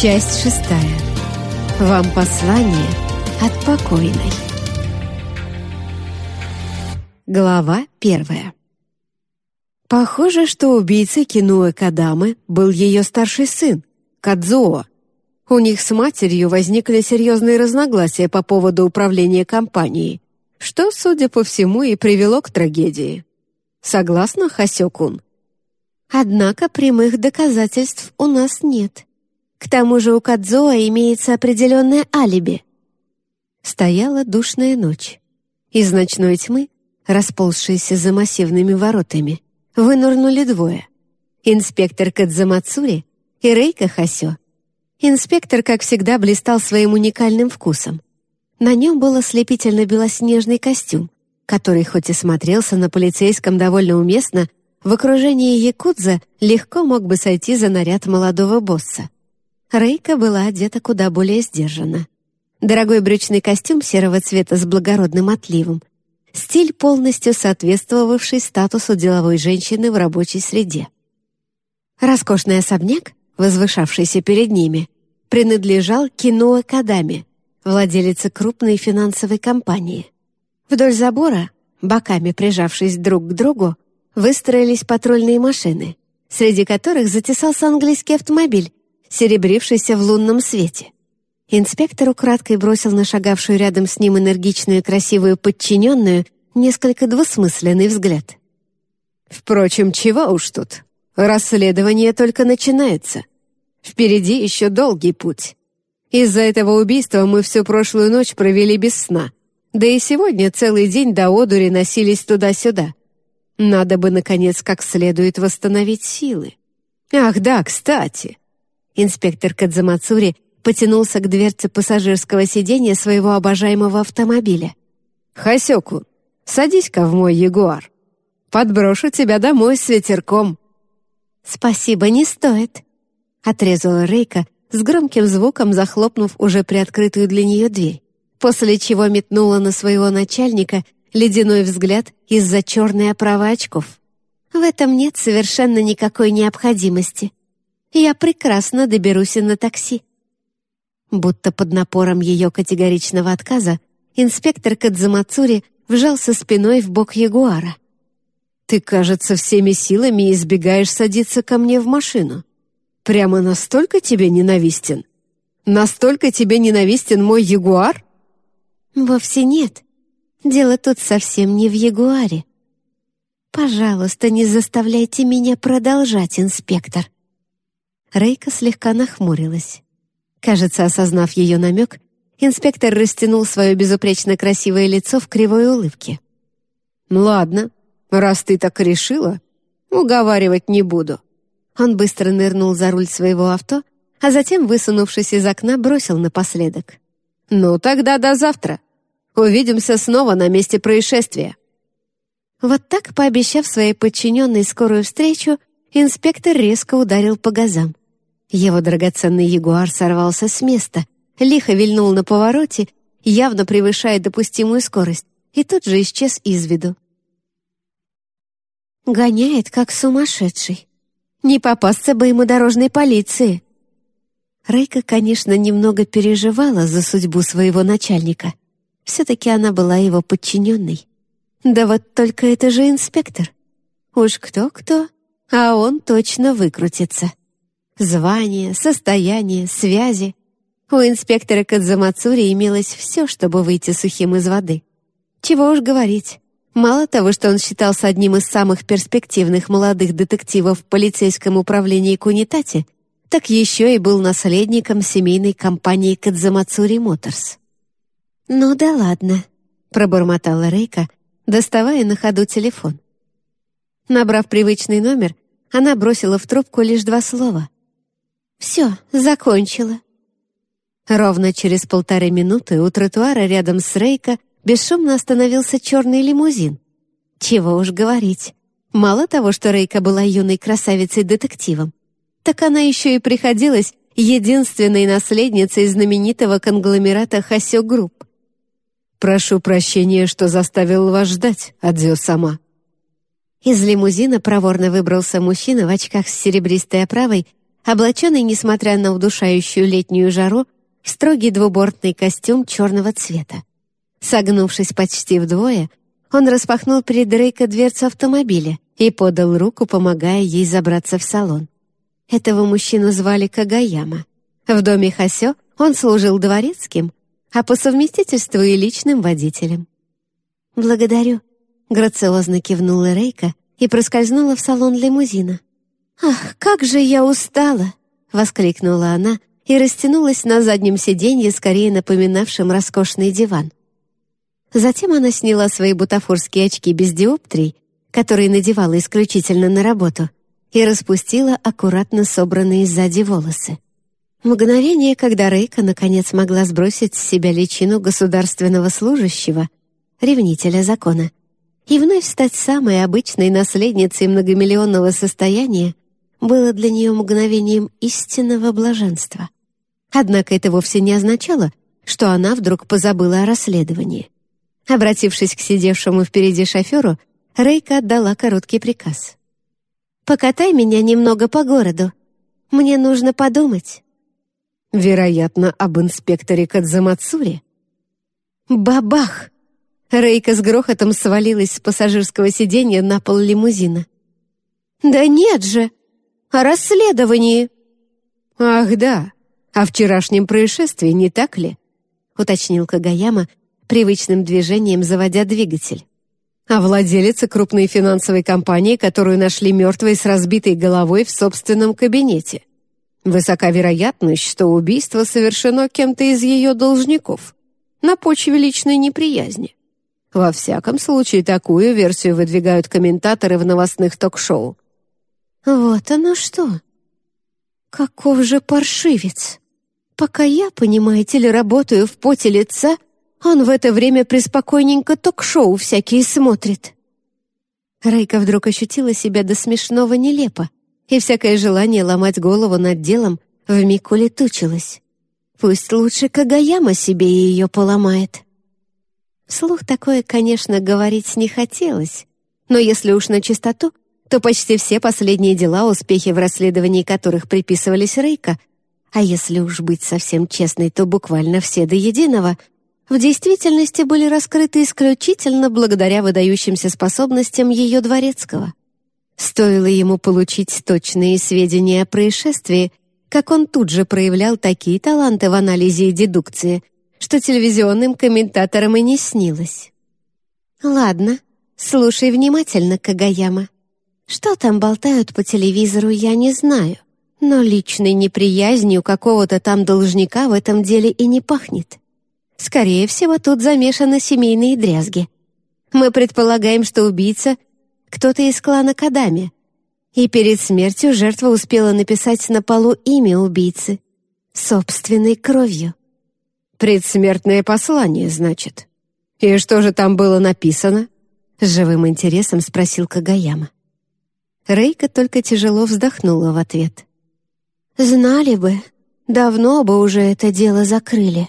Часть шестая. Вам послание от покойной. Глава первая. Похоже, что убийцей Кинуэ Кадамы был ее старший сын, Кадзуо. У них с матерью возникли серьезные разногласия по поводу управления компанией, что, судя по всему, и привело к трагедии. Согласна, Хасёкун? Однако прямых доказательств у нас нет. К тому же у Кадзоа имеется определенное алиби. Стояла душная ночь. Из ночной тьмы, расползшейся за массивными воротами, вынырнули двое. Инспектор Кадзамацури и Рейка Хасё. Инспектор, как всегда, блистал своим уникальным вкусом. На нем был ослепительно-белоснежный костюм, который хоть и смотрелся на полицейском довольно уместно, в окружении якудза легко мог бы сойти за наряд молодого босса. Рейка была одета куда более сдержанно. Дорогой брючный костюм серого цвета с благородным отливом. Стиль, полностью соответствовавший статусу деловой женщины в рабочей среде. Роскошный особняк, возвышавшийся перед ними, принадлежал Киноа Кадами, владелице крупной финансовой компании. Вдоль забора, боками прижавшись друг к другу, выстроились патрульные машины, среди которых затесался английский автомобиль, серебрившийся в лунном свете. Инспектор украдкой бросил на шагавшую рядом с ним энергичную и красивую подчиненную несколько двусмысленный взгляд. «Впрочем, чего уж тут? Расследование только начинается. Впереди еще долгий путь. Из-за этого убийства мы всю прошлую ночь провели без сна. Да и сегодня целый день до одури носились туда-сюда. Надо бы, наконец, как следует восстановить силы. Ах да, кстати, Инспектор Кадзамацури потянулся к дверце пассажирского сиденья своего обожаемого автомобиля. «Хасёку, садись-ка в мой Ягуар. Подброшу тебя домой с ветерком». «Спасибо, не стоит», — отрезала Рейка, с громким звуком захлопнув уже приоткрытую для нее дверь, после чего метнула на своего начальника ледяной взгляд из-за черной оправы очков. «В этом нет совершенно никакой необходимости. Я прекрасно доберусь и на такси». Будто под напором ее категоричного отказа инспектор Кадзамацури вжался спиной в бок Ягуара. «Ты, кажется, всеми силами избегаешь садиться ко мне в машину. Прямо настолько тебе ненавистен? Настолько тебе ненавистен мой Ягуар?» «Вовсе нет. Дело тут совсем не в Ягуаре. Пожалуйста, не заставляйте меня продолжать, инспектор». Рейка слегка нахмурилась. Кажется, осознав ее намек, инспектор растянул свое безупречно красивое лицо в кривой улыбке. «Ладно, раз ты так решила, уговаривать не буду». Он быстро нырнул за руль своего авто, а затем, высунувшись из окна, бросил напоследок. «Ну, тогда до завтра. Увидимся снова на месте происшествия». Вот так, пообещав своей подчиненной скорую встречу, инспектор резко ударил по газам. Его драгоценный ягуар сорвался с места, лихо вильнул на повороте, явно превышая допустимую скорость, и тут же исчез из виду. Гоняет, как сумасшедший. Не попасться бы ему дорожной полиции. Рейка, конечно, немного переживала за судьбу своего начальника. Все-таки она была его подчиненной. Да вот только это же инспектор. Уж кто-кто, а он точно выкрутится. Звание, состояние, связи. У инспектора Кадзамацури имелось все, чтобы выйти сухим из воды. Чего уж говорить. Мало того, что он считался одним из самых перспективных молодых детективов в полицейском управлении Кунитати, так еще и был наследником семейной компании Кадзамацури Моторс. «Ну да ладно», — пробормотала Рейка, доставая на ходу телефон. Набрав привычный номер, она бросила в трубку лишь два слова. «Все, закончила». Ровно через полторы минуты у тротуара рядом с Рейка бесшумно остановился черный лимузин. Чего уж говорить. Мало того, что Рейка была юной красавицей-детективом, так она еще и приходилась единственной наследницей знаменитого конгломерата Хосё Групп. «Прошу прощения, что заставил вас ждать, одзё-сама». Из лимузина проворно выбрался мужчина в очках с серебристой оправой облаченный, несмотря на удушающую летнюю жару, в строгий двубортный костюм черного цвета. Согнувшись почти вдвое, он распахнул перед Рейко дверцу автомобиля и подал руку, помогая ей забраться в салон. Этого мужчину звали Кагаяма. В доме Хасё он служил дворецким, а по совместительству и личным водителем. «Благодарю», — грациозно кивнула Рейка и проскользнула в салон лимузина. «Ах, как же я устала!» — воскликнула она и растянулась на заднем сиденье, скорее напоминавшем роскошный диван. Затем она сняла свои бутафорские очки без диоптрий, которые надевала исключительно на работу, и распустила аккуратно собранные сзади волосы. Мгновение, когда Рейка наконец могла сбросить с себя личину государственного служащего, ревнителя закона, и вновь стать самой обычной наследницей многомиллионного состояния, было для нее мгновением истинного блаженства. Однако это вовсе не означало, что она вдруг позабыла о расследовании. Обратившись к сидевшему впереди шоферу, Рейка отдала короткий приказ. «Покатай меня немного по городу. Мне нужно подумать». Вероятно, об инспекторе Кадзамацури. Бабах! Рейка с грохотом свалилась с пассажирского сиденья на пол лимузина. «Да нет же! О расследовании!» «Ах да, о вчерашнем происшествии, не так ли?» уточнил Кагаяма, привычным движением заводя двигатель. «А владелица крупной финансовой компании, которую нашли мертвой с разбитой головой в собственном кабинете. Высока вероятность, что убийство совершено кем-то из ее должников на почве личной неприязни. Во всяком случае, такую версию выдвигают комментаторы в новостных ток-шоу. Вот оно что. Каков же паршивец. Пока я, понимаете ли, работаю в поте лица, он в это время преспокойненько ток-шоу всякие смотрит. Рейка вдруг ощутила себя до смешного нелепо и всякое желание ломать голову над делом вмиг улетучилось. Пусть лучше Кагаяма себе ее поломает. Вслух такое, конечно, говорить не хотелось, но если уж на чистоту, то почти все последние дела, успехи в расследовании которых приписывались Рейка, а если уж быть совсем честной, то буквально все до единого, в действительности были раскрыты исключительно благодаря выдающимся способностям ее дворецкого. Стоило ему получить точные сведения о происшествии, как он тут же проявлял такие таланты в анализе и дедукции, что телевизионным комментаторам и не снилось. «Ладно, слушай внимательно, Кагаяма. Что там болтают по телевизору, я не знаю, но личной неприязнью какого-то там должника в этом деле и не пахнет. Скорее всего, тут замешаны семейные дрязги. Мы предполагаем, что убийца кто-то из клана Кадами. И перед смертью жертва успела написать на полу имя убийцы. Собственной кровью. «Предсмертное послание, значит. И что же там было написано?» С живым интересом спросил Кагаяма. Рейка только тяжело вздохнула в ответ. «Знали бы, давно бы уже это дело закрыли».